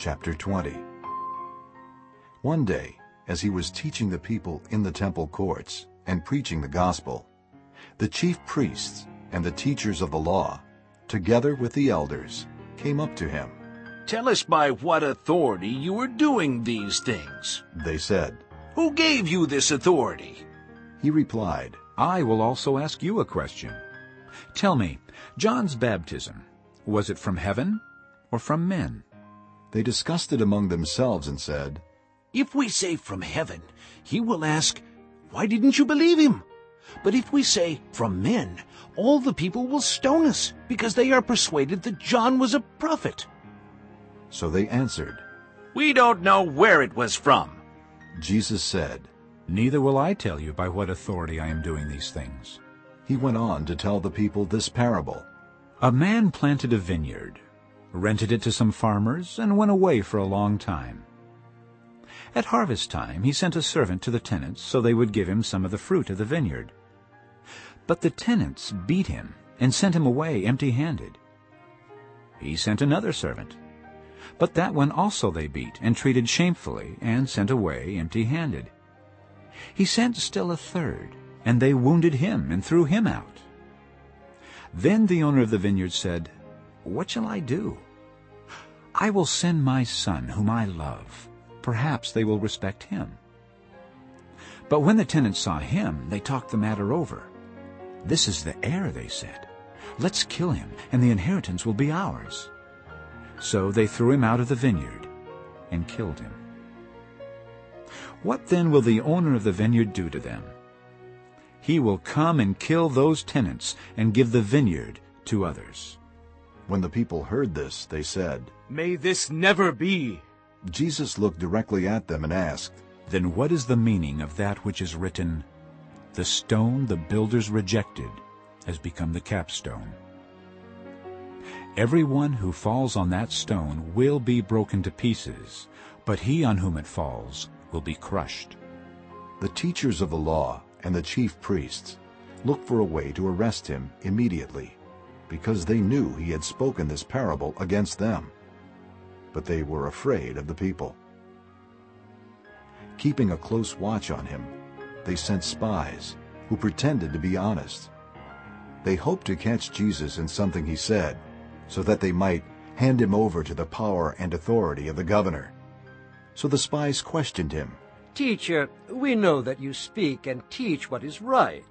Chapter 20 One day, as he was teaching the people in the temple courts and preaching the gospel, the chief priests and the teachers of the law, together with the elders, came up to him. Tell us by what authority you are doing these things. They said, Who gave you this authority? He replied, I will also ask you a question. Tell me, John's baptism, was it from heaven or from men? They discussed it among themselves and said, If we say from heaven, he will ask, Why didn't you believe him? But if we say from men, all the people will stone us, because they are persuaded that John was a prophet. So they answered. We don't know where it was from. Jesus said, Neither will I tell you by what authority I am doing these things. He went on to tell the people this parable. A man planted a vineyard, rented it to some farmers, and went away for a long time. At harvest time he sent a servant to the tenants so they would give him some of the fruit of the vineyard. But the tenants beat him and sent him away empty-handed. He sent another servant, but that one also they beat and treated shamefully and sent away empty-handed. He sent still a third, and they wounded him and threw him out. Then the owner of the vineyard said, What shall I do? I will send my son, whom I love. Perhaps they will respect him. But when the tenants saw him, they talked the matter over. This is the heir, they said. Let's kill him, and the inheritance will be ours. So they threw him out of the vineyard and killed him. What then will the owner of the vineyard do to them? He will come and kill those tenants and give the vineyard to others. When the people heard this, they said, May this never be. Jesus looked directly at them and asked, Then what is the meaning of that which is written, The stone the builders rejected has become the capstone? Everyone who falls on that stone will be broken to pieces, but he on whom it falls will be crushed. The teachers of the law and the chief priests looked for a way to arrest him immediately, because they knew he had spoken this parable against them. But they were afraid of the people. Keeping a close watch on him, they sent spies who pretended to be honest. They hoped to catch Jesus in something he said, so that they might hand him over to the power and authority of the governor. So the spies questioned him. Teacher, we know that you speak and teach what is right,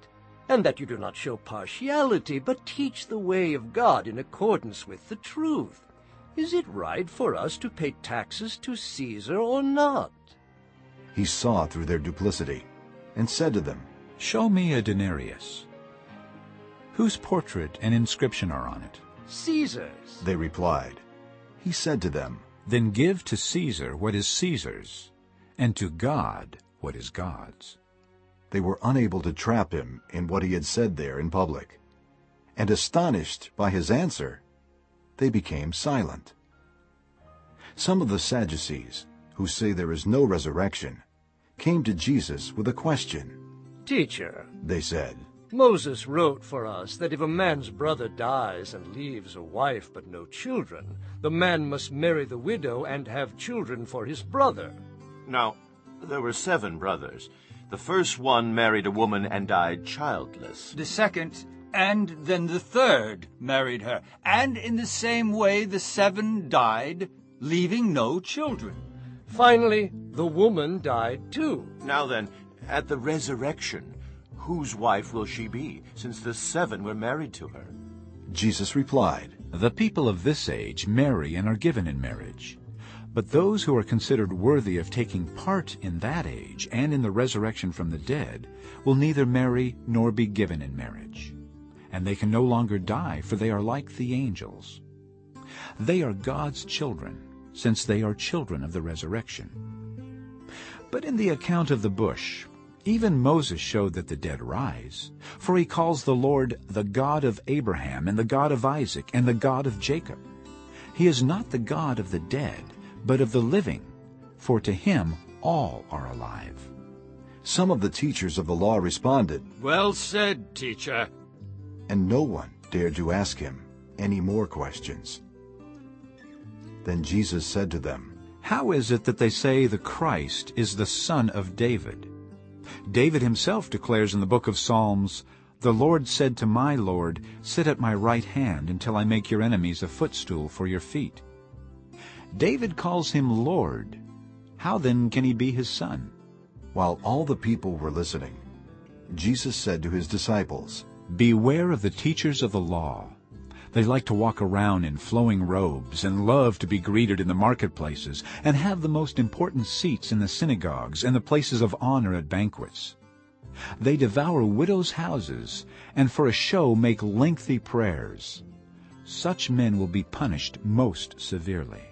and that you do not show partiality, but teach the way of God in accordance with the truth. Is it right for us to pay taxes to Caesar or not? He saw through their duplicity and said to them, Show me a denarius. Whose portrait and inscription are on it? Caesar's. They replied. He said to them, Then give to Caesar what is Caesar's, and to God what is God's. They were unable to trap him in what he had said there in public. And astonished by his answer, they became silent. Some of the Sadducees, who say there is no resurrection, came to Jesus with a question. Teacher, They said, Moses wrote for us that if a man's brother dies and leaves a wife but no children, the man must marry the widow and have children for his brother. Now, there were seven brothers. The first one married a woman and died childless. The second, and then the third, married her. And in the same way the seven died, leaving no children. Finally, the woman died too. Now then, at the resurrection, whose wife will she be, since the seven were married to her? Jesus replied, The people of this age marry and are given in marriage. But those who are considered worthy of taking part in that age and in the resurrection from the dead will neither marry nor be given in marriage. And they can no longer die, for they are like the angels. They are God's children, since they are children of the resurrection. But in the account of the bush, even Moses showed that the dead rise, for he calls the Lord the God of Abraham and the God of Isaac and the God of Jacob. He is not the God of the dead, but of the living, for to him all are alive. Some of the teachers of the law responded, Well said, teacher. and no one dared to ask him any more questions. Then Jesus said to them, How is it that they say the Christ is the son of David? David himself declares in the book of Psalms, The Lord said to my Lord, Sit at my right hand until I make your enemies a footstool for your feet. David calls him Lord. How then can he be his son? While all the people were listening, Jesus said to his disciples, Beware of the teachers of the law. They like to walk around in flowing robes and love to be greeted in the marketplaces and have the most important seats in the synagogues and the places of honor at banquets. They devour widows' houses and for a show make lengthy prayers. Such men will be punished most severely.